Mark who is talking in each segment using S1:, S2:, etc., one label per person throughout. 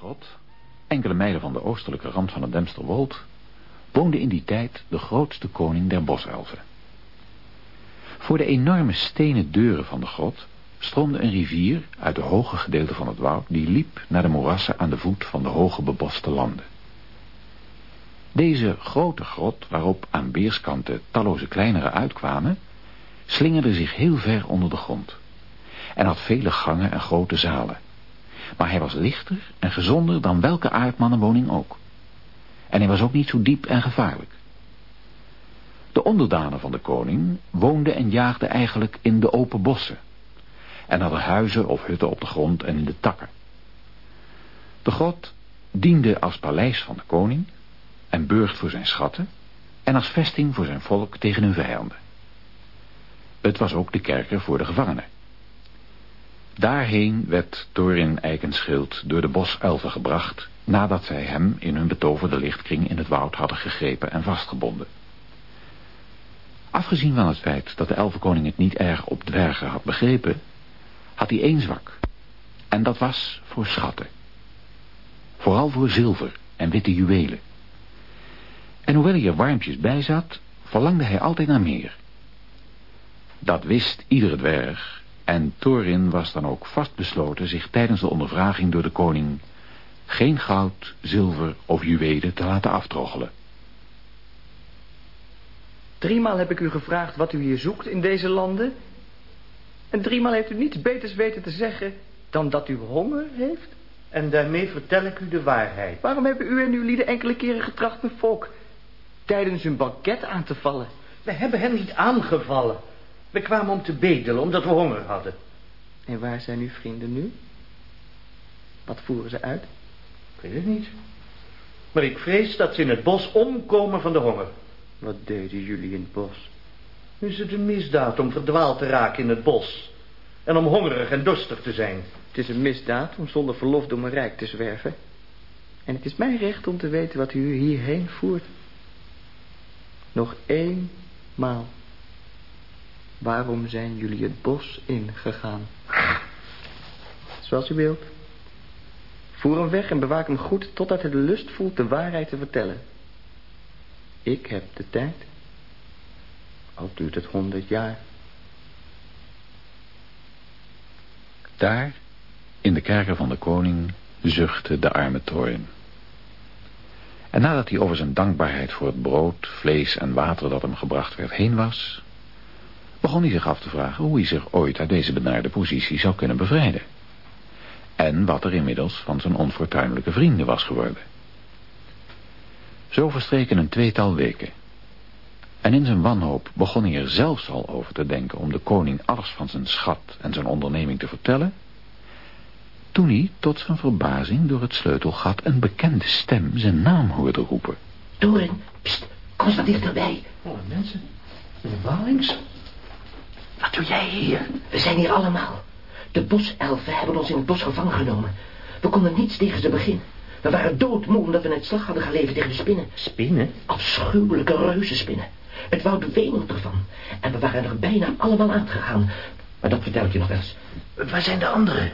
S1: Grot, enkele mijlen van de oostelijke rand van het Demsterwold, woonde in die tijd de grootste koning der boselfen. Voor de enorme stenen deuren van de grot stroomde een rivier uit de hoge gedeelte van het woud die liep naar de moerassen aan de voet van de hoge beboste landen. Deze grote grot, waarop aan weerskanten talloze kleinere uitkwamen, slingerde zich heel ver onder de grond en had vele gangen en grote zalen. Maar hij was lichter en gezonder dan welke aardmannenwoning ook. En hij was ook niet zo diep en gevaarlijk. De onderdanen van de koning woonden en jaagden eigenlijk in de open bossen en hadden huizen of hutten op de grond en in de takken. De grot diende als paleis van de koning en burcht voor zijn schatten en als vesting voor zijn volk tegen hun vijanden. Het was ook de kerker voor de gevangenen. Daarheen werd Thorin Eikenschild door de boselfen gebracht... nadat zij hem in hun betoverde lichtkring in het woud hadden gegrepen en vastgebonden. Afgezien van het feit dat de elfenkoning het niet erg op dwergen had begrepen... had hij één zwak. En dat was voor schatten. Vooral voor zilver en witte juwelen. En hoewel hij er warmpjes bij zat, verlangde hij altijd naar meer. Dat wist iedere dwerg en Thorin was dan ook vastbesloten zich tijdens de ondervraging door de koning geen goud, zilver of juwelen te laten aftroggelen.
S2: Driemaal heb ik u gevraagd wat u hier zoekt in deze landen. En driemaal heeft u niets beters weten te zeggen dan dat u honger heeft.
S3: En daarmee vertel ik u de waarheid.
S2: Waarom hebben u en uw lieden enkele keren getracht mijn volk tijdens een banket aan te vallen?
S3: We hebben hen niet aangevallen. We kwamen om te bedelen, omdat we honger hadden.
S2: En waar zijn uw vrienden nu? Wat voeren ze uit?
S3: Ik weet het niet. Maar ik vrees dat ze in het bos omkomen van de honger.
S2: Wat deden jullie in het bos?
S3: Is het een misdaad om verdwaald te raken in het bos? En om hongerig en dorstig te zijn?
S2: Het is een misdaad om zonder verlof door mijn rijk te zwerven. En het is mijn recht om te weten wat u hierheen voert. Nog één maal. Waarom zijn jullie het bos ingegaan? Zoals u wilt. Voer hem weg en bewaak hem goed totdat hij de lust voelt de waarheid te vertellen. Ik heb de tijd. Al duurt het honderd jaar.
S1: Daar, in de kerker van de koning, zuchtte de arme Thorin. En nadat hij over zijn dankbaarheid voor het brood, vlees en water dat hem gebracht werd heen was, begon hij zich af te vragen hoe hij zich ooit uit deze benarde positie zou kunnen bevrijden. En wat er inmiddels van zijn onfortuinlijke vrienden was geworden. Zo verstreken een tweetal weken. En in zijn wanhoop begon hij er zelfs al over te denken om de koning alles van zijn schat en zijn onderneming te vertellen, toen hij tot zijn verbazing door het sleutelgat een bekende stem zijn naam hoorde roepen.
S4: Dorin, pst, kom eens wat dichterbij.
S3: Alle mensen. Meneer Walings?
S4: Wat doe jij hier? We zijn hier allemaal. De boselfen hebben ons in het bos gevangen genomen. We konden niets tegen ze beginnen. We waren doodmoe omdat we net slag hadden geleverd tegen de spinnen.
S3: Spinnen?
S4: Afschuwelijke reuzenspinnen. Het woud wemelt ervan. En we waren er bijna allemaal uitgegaan. Maar dat vertel ik je nog wel eens.
S3: Waar zijn de anderen?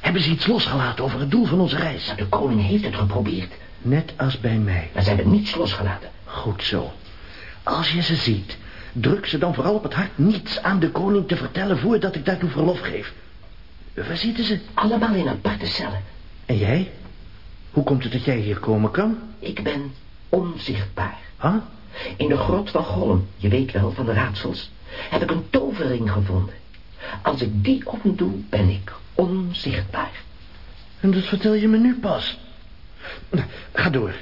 S3: Hebben ze iets losgelaten over het doel van onze reis?
S4: Nou, de koning heeft het geprobeerd.
S3: Net als bij mij.
S4: Maar ze hebben niets losgelaten.
S3: Goed zo. Als je ze ziet, druk ze dan vooral op het hart niets aan de koning te vertellen voordat ik daartoe verlof geef. Waar zitten ze?
S4: Allemaal in aparte cellen.
S3: En jij? Hoe komt het dat jij hier komen kan?
S4: Ik ben onzichtbaar.
S3: Huh?
S4: In de grot van Gollum, je weet wel, van de raadsels, heb ik een tovering gevonden. Als ik die omdoe, ben ik onzichtbaar.
S3: En dat vertel je me nu pas. Nou, ga door.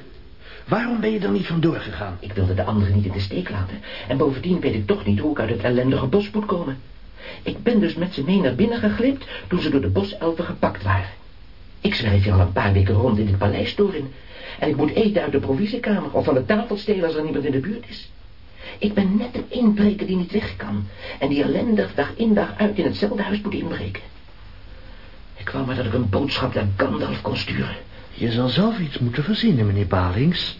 S3: Waarom ben je er niet vandoor gegaan?
S4: Ik wilde de anderen niet in de steek laten. En bovendien weet ik toch niet hoe ik uit het ellendige bos moet komen. Ik ben dus met ze mee naar binnen geglipt toen ze door de boselfen gepakt waren. Ik zwerf hier al een paar weken rond in dit paleis doorin. En ik moet eten uit de provisiekamer of van de tafel stelen als er niemand in de buurt is. Ik ben net een inbreker die niet weg kan. En die ellendig dag in dag uit in hetzelfde huis moet inbreken. Ik wou maar dat ik een boodschap naar Gandalf kon sturen.
S3: Je zal zelf iets moeten verzinnen, meneer Balings.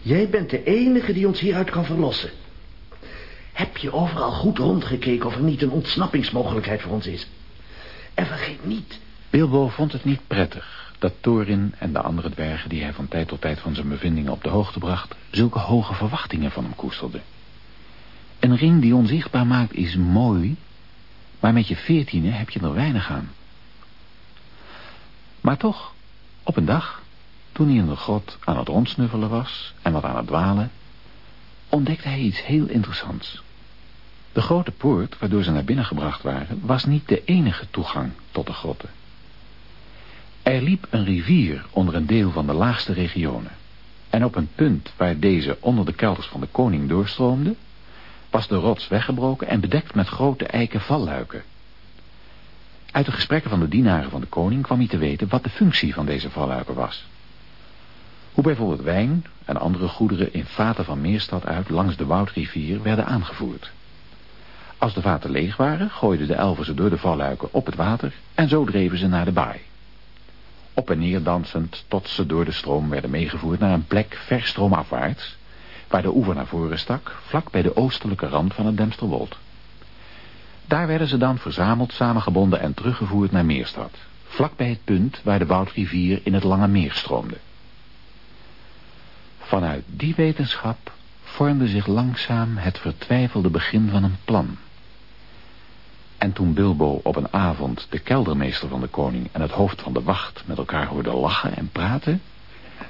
S3: Jij bent de enige die ons hieruit kan verlossen. Heb je overal goed rondgekeken of er niet een ontsnappingsmogelijkheid voor ons is? En vergeet niet...
S1: Bilbo vond het niet prettig dat Thorin en de andere dwergen die hij van tijd tot tijd van zijn bevindingen op de hoogte bracht, zulke hoge verwachtingen van hem koesterden. Een ring die onzichtbaar maakt is mooi, maar met je veertiende heb je er weinig aan. Maar toch, op een dag, toen hij in de grot aan het rondsnuffelen was en wat aan het dwalen, ontdekte hij iets heel interessants. De grote poort waardoor ze naar binnen gebracht waren, was niet de enige toegang tot de grotten. Er liep een rivier onder een deel van de laagste regionen. En op een punt waar deze onder de kelders van de koning doorstroomde, was de rots weggebroken en bedekt met grote eiken valluiken. Uit de gesprekken van de dienaren van de koning kwam hij te weten wat de functie van deze valluiken was. Hoe bijvoorbeeld wijn en andere goederen in vaten van Meerstad uit langs de Woudrivier werden aangevoerd. Als de vaten leeg waren, gooiden de elfen ze door de valluiken op het water en zo dreven ze naar de baai. Op en neer dansend tot ze door de stroom werden meegevoerd naar een plek ver stroomafwaarts, waar de oever naar voren stak, vlak bij de oostelijke rand van het Demsterwold. Daar werden ze dan verzameld, samengebonden en teruggevoerd naar Meerstad, vlak bij het punt waar de Woudrivier in het Lange Meer stroomde. Vanuit die wetenschap vormde zich langzaam het vertwijfelde begin van een plan. En toen Bilbo op een avond de keldermeester van de koning en het hoofd van de wacht met elkaar hoorde lachen en praten,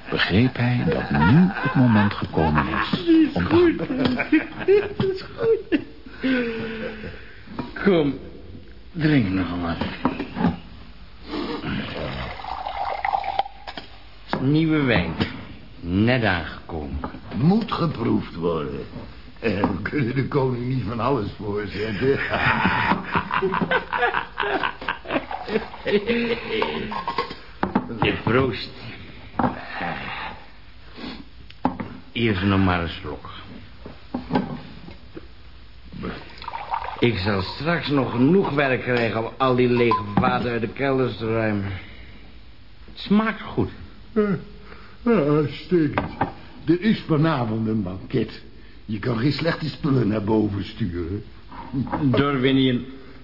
S1: begreep hij dat nu het moment gekomen is om te
S3: is goed. Kom, drink nog maar. Nieuwe wijn. Net aangekomen.
S5: Moet geproefd worden. Eh, we kunnen de koning niet van alles voorzetten.
S3: Je proost. Eerst nog maar een slok. Ik zal straks nog genoeg werk krijgen om al die lege vaten uit de kelders te ruimen. Het smaakt goed.
S5: Ja, uitstekend. Er is vanavond een banket. Je kan geen slechte spullen naar boven sturen.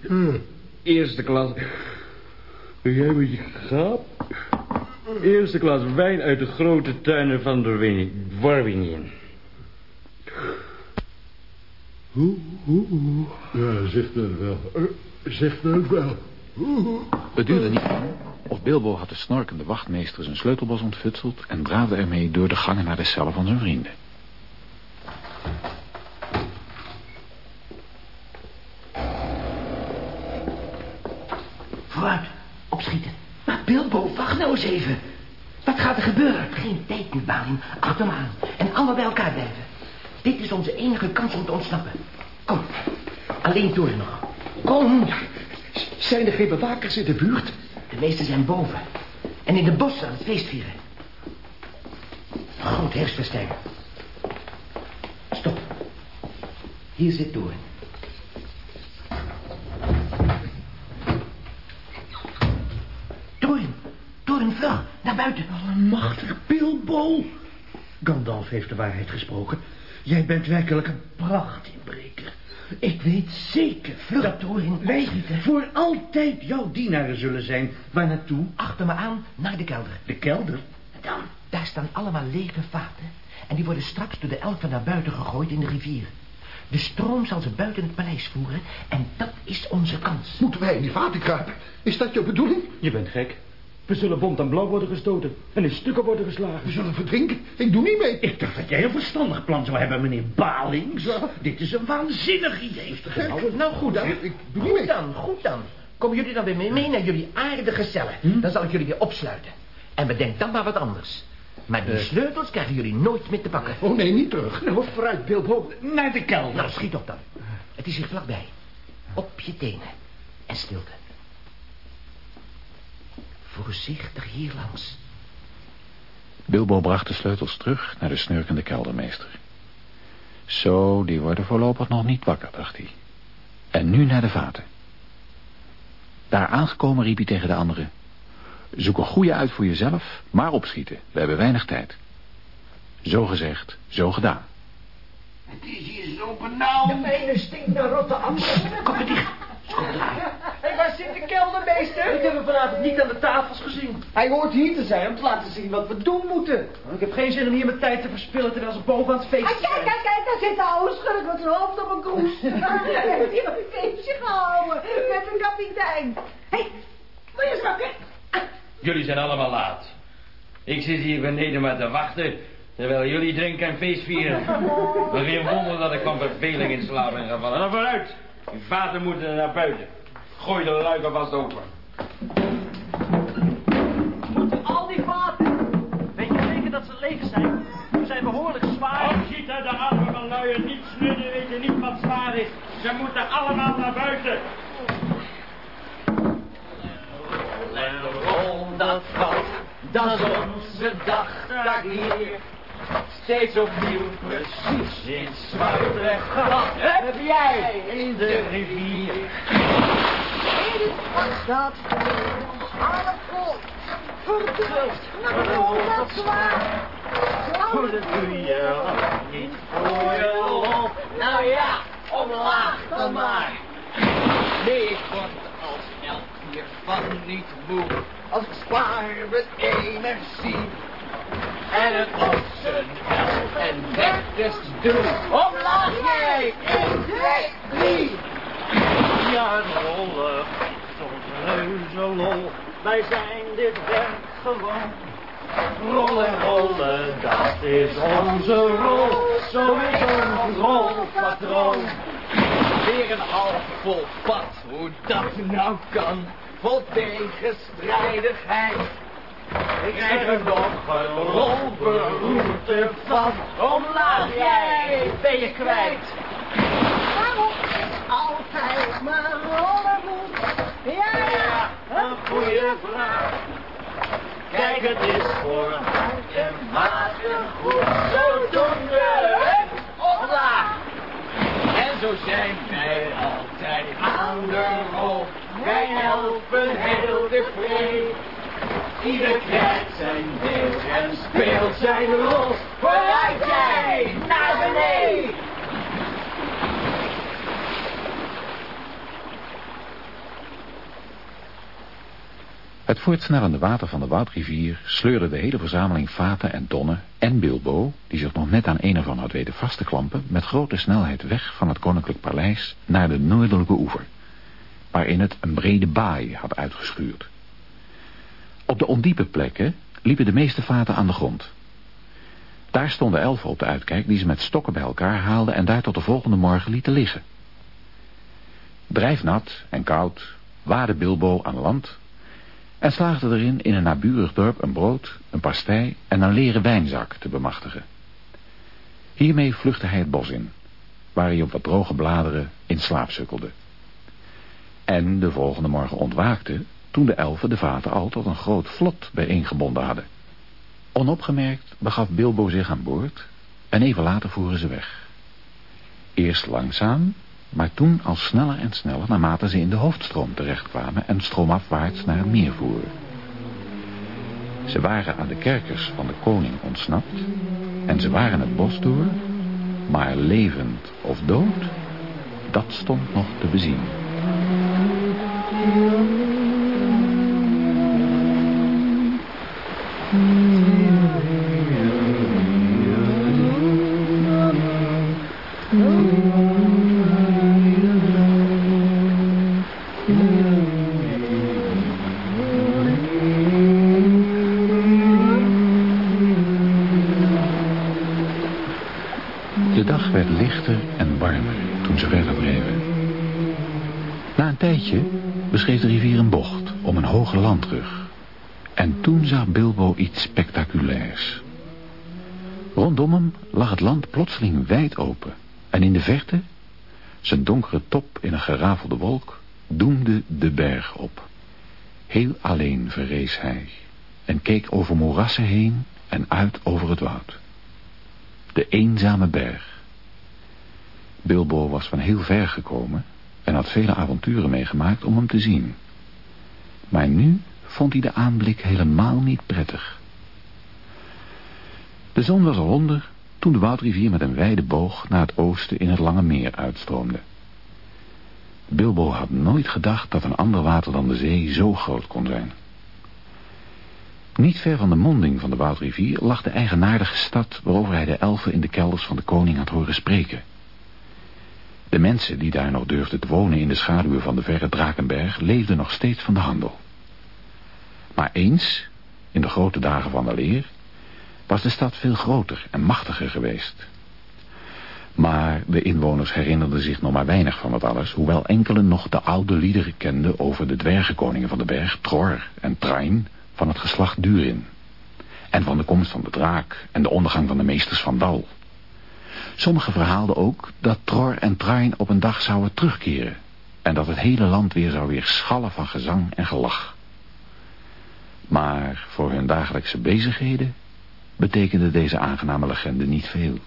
S5: Ja.
S3: eerste klas. Jij met je grap? Eerste klas wijn uit de grote tuinen van Dorwinian.
S5: Oeh, oeh. Ja, zeg dat wel. Eh, zeg dat wel.
S1: Het duurde niet lang of Bilbo had de snorkende wachtmeester zijn sleutelbos ontfutseld en draafde ermee door de gangen naar de cellen van zijn vrienden.
S4: Vooruit, opschieten. Maar Bilbo, wacht nou eens even. Wat gaat er gebeuren? Geen tijd nu, Balin. Achter me aan. En allemaal bij elkaar blijven. Dit is onze enige kans om te ontsnappen. Kom. Alleen door nog. Kom.
S3: Zijn er geen bewakers in de buurt?
S4: De meesten zijn boven. En in de bossen aan het feest vieren. Groot herfstfestijn. Stop. Hier zit Doorn. Doorn. Doorn, vlug. Naar buiten.
S3: Machtig Bilbo. Gandalf heeft de waarheid gesproken. Jij bent werkelijk een prachtinbreker. Ik weet zeker
S4: Vlug,
S3: dat
S4: Doorn.
S3: wij
S4: Opschieten.
S3: voor altijd jouw dienaren zullen zijn. Waar naartoe?
S4: Achter me aan, naar de kelder.
S3: De kelder.
S4: Dan, daar staan allemaal lege vaten. En die worden straks door de elfen naar buiten gegooid in de rivier. De stroom zal ze buiten het paleis voeren. En dat is onze kans.
S5: Moeten wij in die vaten kruipen? Is dat je bedoeling?
S6: Je bent gek. We zullen bont en blauw worden gestoten en in stukken worden geslagen.
S5: We zullen verdrinken. Ik doe niet mee.
S3: Ik dacht dat jij een verstandig plan zou hebben, meneer Balings. Dit is een waanzinnig idee.
S4: Nou, nou goed dan.
S5: Ik doe
S4: Goed
S5: mee.
S4: dan, goed dan. Komen jullie dan weer mee, mee naar jullie aardige cellen.
S5: Hm?
S4: Dan zal ik jullie weer opsluiten. En bedenk dan maar wat anders. Maar die sleutels krijgen jullie nooit meer te pakken.
S5: Oh nee, niet terug.
S3: Nou, vooruit, Bilbo. Naar de kelder.
S4: Nou, schiet op dan. Het is hier vlakbij. Op je tenen. En stilte. Voorzichtig hier langs.
S1: Bilbo bracht de sleutels terug naar de snurkende keldermeester. Zo, die worden voorlopig nog niet wakker, dacht hij. En nu naar de vaten. Daar aangekomen riep hij tegen de anderen. Zoek een goede uit voor jezelf, maar opschieten. We hebben weinig tijd. Zo gezegd, zo gedaan.
S5: Het is hier zo benauwd.
S4: mijne stinkt naar rotte Kom er dicht. Kom.
S2: Zit de keldermeester?
S3: Ik heb hem vanavond niet aan de tafels gezien.
S2: Hij hoort hier te zijn om te laten zien wat we doen moeten.
S3: Ik heb geen zin om hier mijn tijd te verspillen terwijl ze boven aan het feest
S7: Ah, kijk, kijk, kijk, daar zit de oude schurk met zijn hoofd op een kroes. Hij heeft hier een feestje gehouden met een kapitein. Hé, hey, wil je eens wakker?
S8: Jullie zijn allemaal laat. Ik zit hier beneden maar te wachten... terwijl jullie drinken en feest vieren. Maar geen wonder dat ik van verveling in slaap ben gevallen. Nou, vooruit. Uw vader moet er naar buiten. Gooi de luiken vast open.
S3: Al die vaten. Weet je zeker dat ze leeg zijn? Ze zijn behoorlijk zwaar.
S8: Als ziet uit de armen van luien niet snudden, weet je niet wat zwaar is. Ze moeten allemaal naar buiten.
S9: En rol dat valt, dat is onze dag hier. Steeds opnieuw, precies in zwarte gat. Heb jij in de rivier.
S7: Dat. Alle vol. Verduld. Dat zwaar.
S9: Voor de je niet voor je lol. Nou ja, omlaag dan maar. Nee, ik word als elk hiervan niet moe. Als ik spaar met energie. En het op zijn en weg dus doe. Omlaag jij, 1, 2, 3.
S3: Ja, rollen ons reuze lol. Wij zijn dit werk gewoon. Rollen, rollen, dat is onze rol. Zo is ons rolpatroon.
S9: Weer een half vol pad, hoe dat nou kan. Vol tegenstrijdigheid. Ik krijg er nog een rolberoerte van. Omlaag jij, ben je kwijt.
S7: Altijd maar rollen moet? Ja, ja.
S9: Een goede vraag. Kijk, het is voor hart en magen goed. Zodoende, hup, omlaag. En zo zijn wij altijd aan de rol. Wij helpen heel tevreden. Ieder krijgt zijn deel en speelt zijn rol. Vooruit jij, naar beneden.
S1: Het voortsnellende water van de Woudrivier sleurde de hele verzameling vaten en tonnen en Bilbo, die zich nog net aan een ervan had weten vast te klampen, met grote snelheid weg van het koninklijk paleis naar de noordelijke oever, waarin het een brede baai had uitgeschuurd. Op de ondiepe plekken liepen de meeste vaten aan de grond. Daar stonden elfen op de uitkijk die ze met stokken bij elkaar haalden en daar tot de volgende morgen lieten liggen. Drijfnat en koud waadde Bilbo aan land en slaagde erin in een naburig dorp een brood, een pastei en een leren wijnzak te bemachtigen. Hiermee vluchtte hij het bos in, waar hij op wat droge bladeren in slaap sukkelde. En de volgende morgen ontwaakte toen de elfen de vaten al tot een groot vlot bijeengebonden hadden. Onopgemerkt begaf Bilbo zich aan boord en even later voeren ze weg. Eerst langzaam, maar toen al sneller en sneller naarmate ze in de hoofdstroom terechtkwamen en stroomafwaarts naar het meer voeren. Ze waren aan de kerkers van de koning ontsnapt en ze waren het bos door, maar levend of dood, dat stond nog te bezien. Werd lichter en warmer toen ze verder dreven. Na een tijdje beschreef de rivier een bocht om een hoge landrug. En toen zag Bilbo iets spectaculairs. Rondom hem lag het land plotseling wijd open. En in de verte, zijn donkere top in een gerafelde wolk, doemde de berg op. Heel alleen verrees hij en keek over moerassen heen en uit over het woud. De eenzame berg. Bilbo was van heel ver gekomen en had vele avonturen meegemaakt om hem te zien. Maar nu vond hij de aanblik helemaal niet prettig. De zon was eronder toen de Woudrivier met een wijde boog naar het oosten in het lange meer uitstroomde. Bilbo had nooit gedacht dat een ander water dan de zee zo groot kon zijn. Niet ver van de monding van de Woudrivier lag de eigenaardige stad waarover hij de elfen in de kelders van de koning had horen spreken. De mensen die daar nog durfden te wonen in de schaduwen van de verre Drakenberg leefden nog steeds van de handel. Maar eens, in de grote dagen van de leer, was de stad veel groter en machtiger geweest. Maar de inwoners herinnerden zich nog maar weinig van dat alles, hoewel enkelen nog de oude liederen kenden over de dwergenkoningen van de berg, Tror en Train, van het geslacht Durin. En van de komst van de draak en de ondergang van de meesters van Dal. Sommigen verhaalden ook dat Tror en Train op een dag zouden terugkeren. En dat het hele land weer zou weer schallen van gezang en gelach. Maar voor hun dagelijkse bezigheden betekende deze aangename legende niet veel.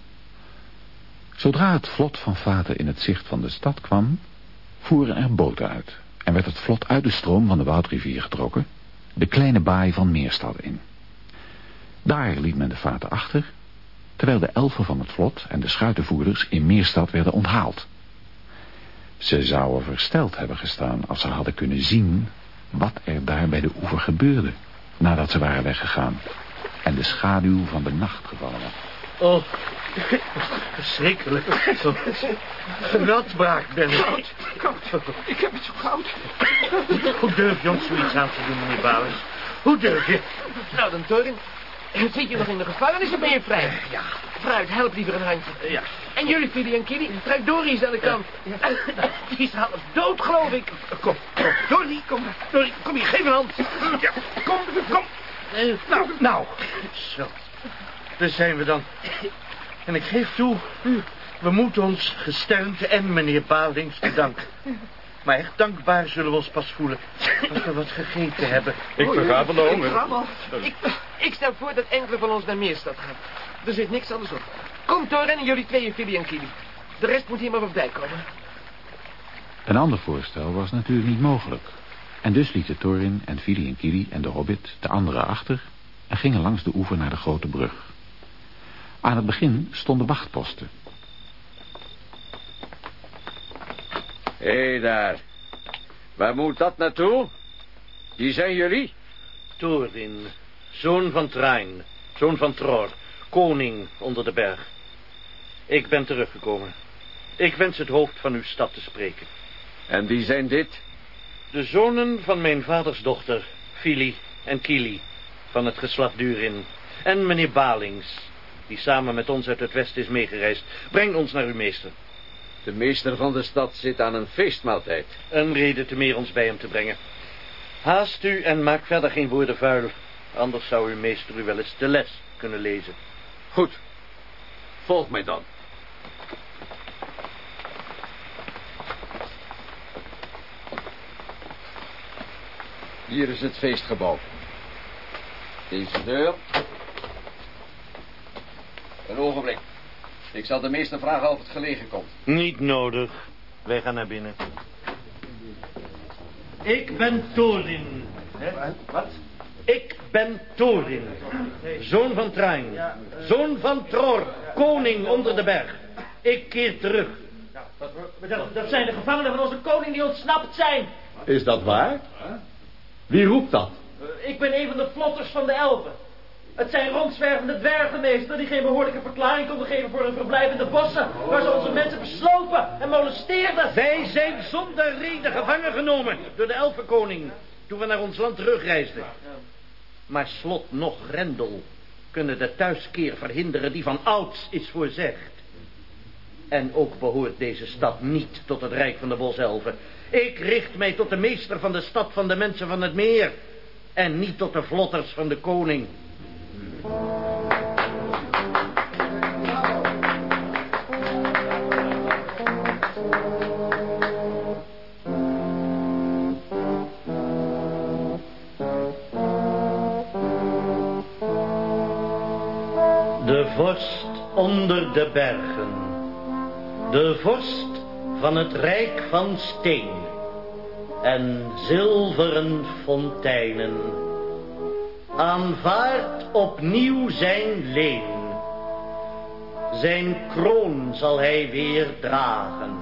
S1: Zodra het vlot van vaten in het zicht van de stad kwam, voeren er boten uit en werd het vlot uit de stroom van de Woudrivier getrokken, de kleine baai van Meerstad in. Daar liet men de vaten achter, terwijl de elfen van het vlot en de schuitenvoerders in Meerstad werden onthaald. Ze zouden versteld hebben gestaan als ze hadden kunnen zien wat er daar bij de oever gebeurde, nadat ze waren weggegaan en de schaduw van de nacht gevallen was.
S3: Oh, verschrikkelijk. Geweldbraak ben ik.
S9: Koud, koud. Ik heb het zo koud.
S3: Hoe durf je ons zoiets aan te doen, meneer Balens? Hoe durf je?
S4: Nou, dan Torin. Zit je nog in de gevangenis of ben je vrij?
S3: Ja.
S4: Fruit, help liever een handje.
S3: Ja.
S4: En jullie, Fili en Kitty, trek Doris aan de kant. Die is half dood, geloof ik.
S3: Kom, kom. Dory, kom. Dory, kom hier, geef een hand. Ja, kom, kom. Nou, nou. Zo. Daar zijn we dan. En ik geef toe, we moeten ons gesternte en meneer Balings bedanken. Maar echt dankbaar zullen we ons pas voelen als we wat gegeten hebben.
S8: Ik verga van de honger.
S4: Ik, ik stel voor dat enkele van ons naar Meerstad gaan. Er zit niks anders op. Kom, Torin en jullie tweeën, Fili en Kitty. De rest moet hier maar op dijk komen.
S1: Een ander voorstel was natuurlijk niet mogelijk. En dus lieten Thorin en Fili en Kili en de hobbit de anderen achter... en gingen langs de oever naar de grote brug. Aan het begin stonden wachtposten.
S10: Hé hey daar. Waar moet dat naartoe? Wie zijn jullie?
S3: Thorin, zoon van Train, zoon van Tror, koning onder de berg. Ik ben teruggekomen. Ik wens het hoofd van uw stad te spreken.
S10: En wie zijn dit?
S3: De zonen van mijn vaders dochter, Fili en Kili, van het geslacht Durin. En meneer Balings, die samen met ons uit het westen is meegereisd. Breng ons naar uw meester.
S10: De meester van de stad zit aan een feestmaaltijd.
S3: Een reden te meer ons bij hem te brengen. Haast u en maak verder geen woorden vuil. Anders zou uw meester u wel eens de les kunnen lezen.
S10: Goed. Volg mij dan. Hier is het feestgebouw. Deze deur. Een ogenblik. Ik zal de meester vragen of het gelegen komt.
S3: Niet nodig. Wij gaan naar binnen. Ik ben Thorin. Wat? Ik ben Thorin. Zoon van Train. Zoon van Tror. Koning onder de berg. Ik keer terug.
S6: Dat, dat zijn de gevangenen van onze koning die ontsnapt zijn.
S10: Is dat waar? Wie roept dat?
S6: Ik ben een van de vlotters van de elfen. Het zijn rondzwervende dwergenmeester die geen behoorlijke verklaring konden geven voor hun verblijf in de bossen, waar ze onze mensen beslopen en molesteerden.
S3: Wij zijn zonder reden gevangen genomen door de elfenkoning toen we naar ons land terugreisden. Maar slot nog grendel kunnen de thuiskeer verhinderen die van ouds is voorzegd. En ook behoort deze stad niet tot het rijk van de boselfen. Ik richt mij tot de meester van de stad van de mensen van het meer. En niet tot de vlotters van de koning. Onder de bergen. De vorst van het rijk van steen. En zilveren fonteinen. Aanvaardt opnieuw zijn leen. Zijn kroon zal hij weer dragen.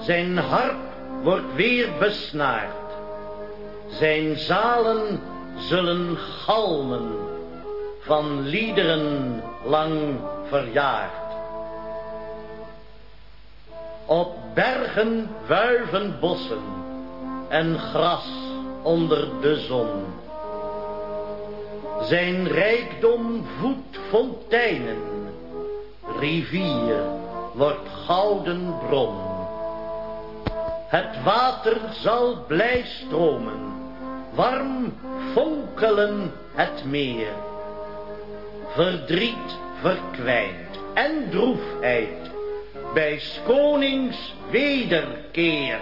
S3: Zijn harp wordt weer besnaard. Zijn zalen zullen galmen van liederen lang verjaard. Op bergen wuiven bossen en gras onder de zon. Zijn rijkdom voedt fonteinen, rivier wordt gouden bron. Het water zal blij stromen, warm fonkelen het meer. Verdriet verkwijnt en droefheid bij konings wederkeer.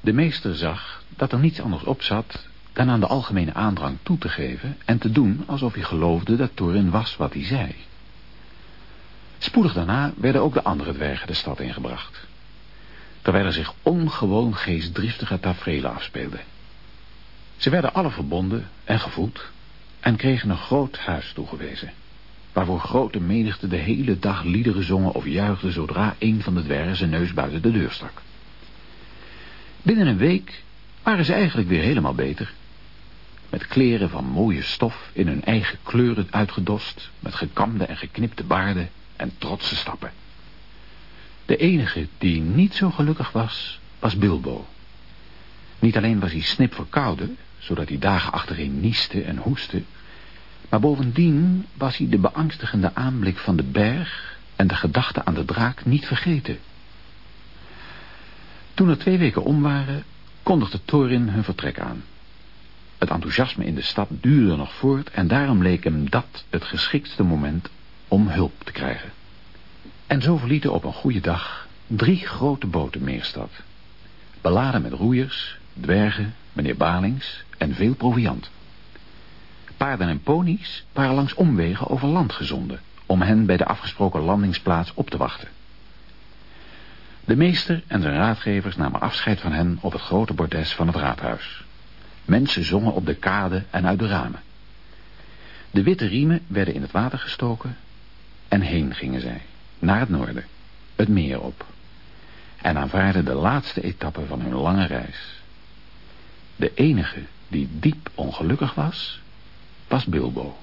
S1: De meester zag dat er niets anders op zat dan aan de algemene aandrang toe te geven en te doen alsof hij geloofde dat Thorin was wat hij zei. Spoedig daarna werden ook de andere dwergen de stad ingebracht. Terwijl er zich ongewoon geestdriftige tafereelen afspeelden. Ze werden alle verbonden en gevoed en kregen een groot huis toegewezen, waarvoor grote menigte de hele dag liederen zongen of juichten zodra een van de dwergen zijn neus buiten de deur stak. Binnen een week waren ze eigenlijk weer helemaal beter. Met kleren van mooie stof in hun eigen kleuren uitgedost, met gekamde en geknipte baarden en trotse stappen. De enige die niet zo gelukkig was, was Bilbo. Niet alleen was hij snip verkouden, zodat hij dagen achtereen nieste en hoestte, maar bovendien was hij de beangstigende aanblik van de berg en de gedachte aan de draak niet vergeten. Toen er twee weken om waren, kondigde Thorin hun vertrek aan. Het enthousiasme in de stad duurde nog voort en daarom leek hem dat het geschiktste moment om hulp te krijgen. En zo verlieten op een goede dag drie grote boten Meerstad. Beladen met roeiers, dwergen, meneer Balings en veel proviand. Paarden en ponies waren langs omwegen over land gezonden... om hen bij de afgesproken landingsplaats op te wachten. De meester en zijn raadgevers namen afscheid van hen op het grote bordes van het raadhuis. Mensen zongen op de kade en uit de ramen. De witte riemen werden in het water gestoken en heen gingen zij, naar het noorden, het meer op. En aanvaarden de laatste etappe van hun lange reis. De enige die diep ongelukkig was, was Bilbo.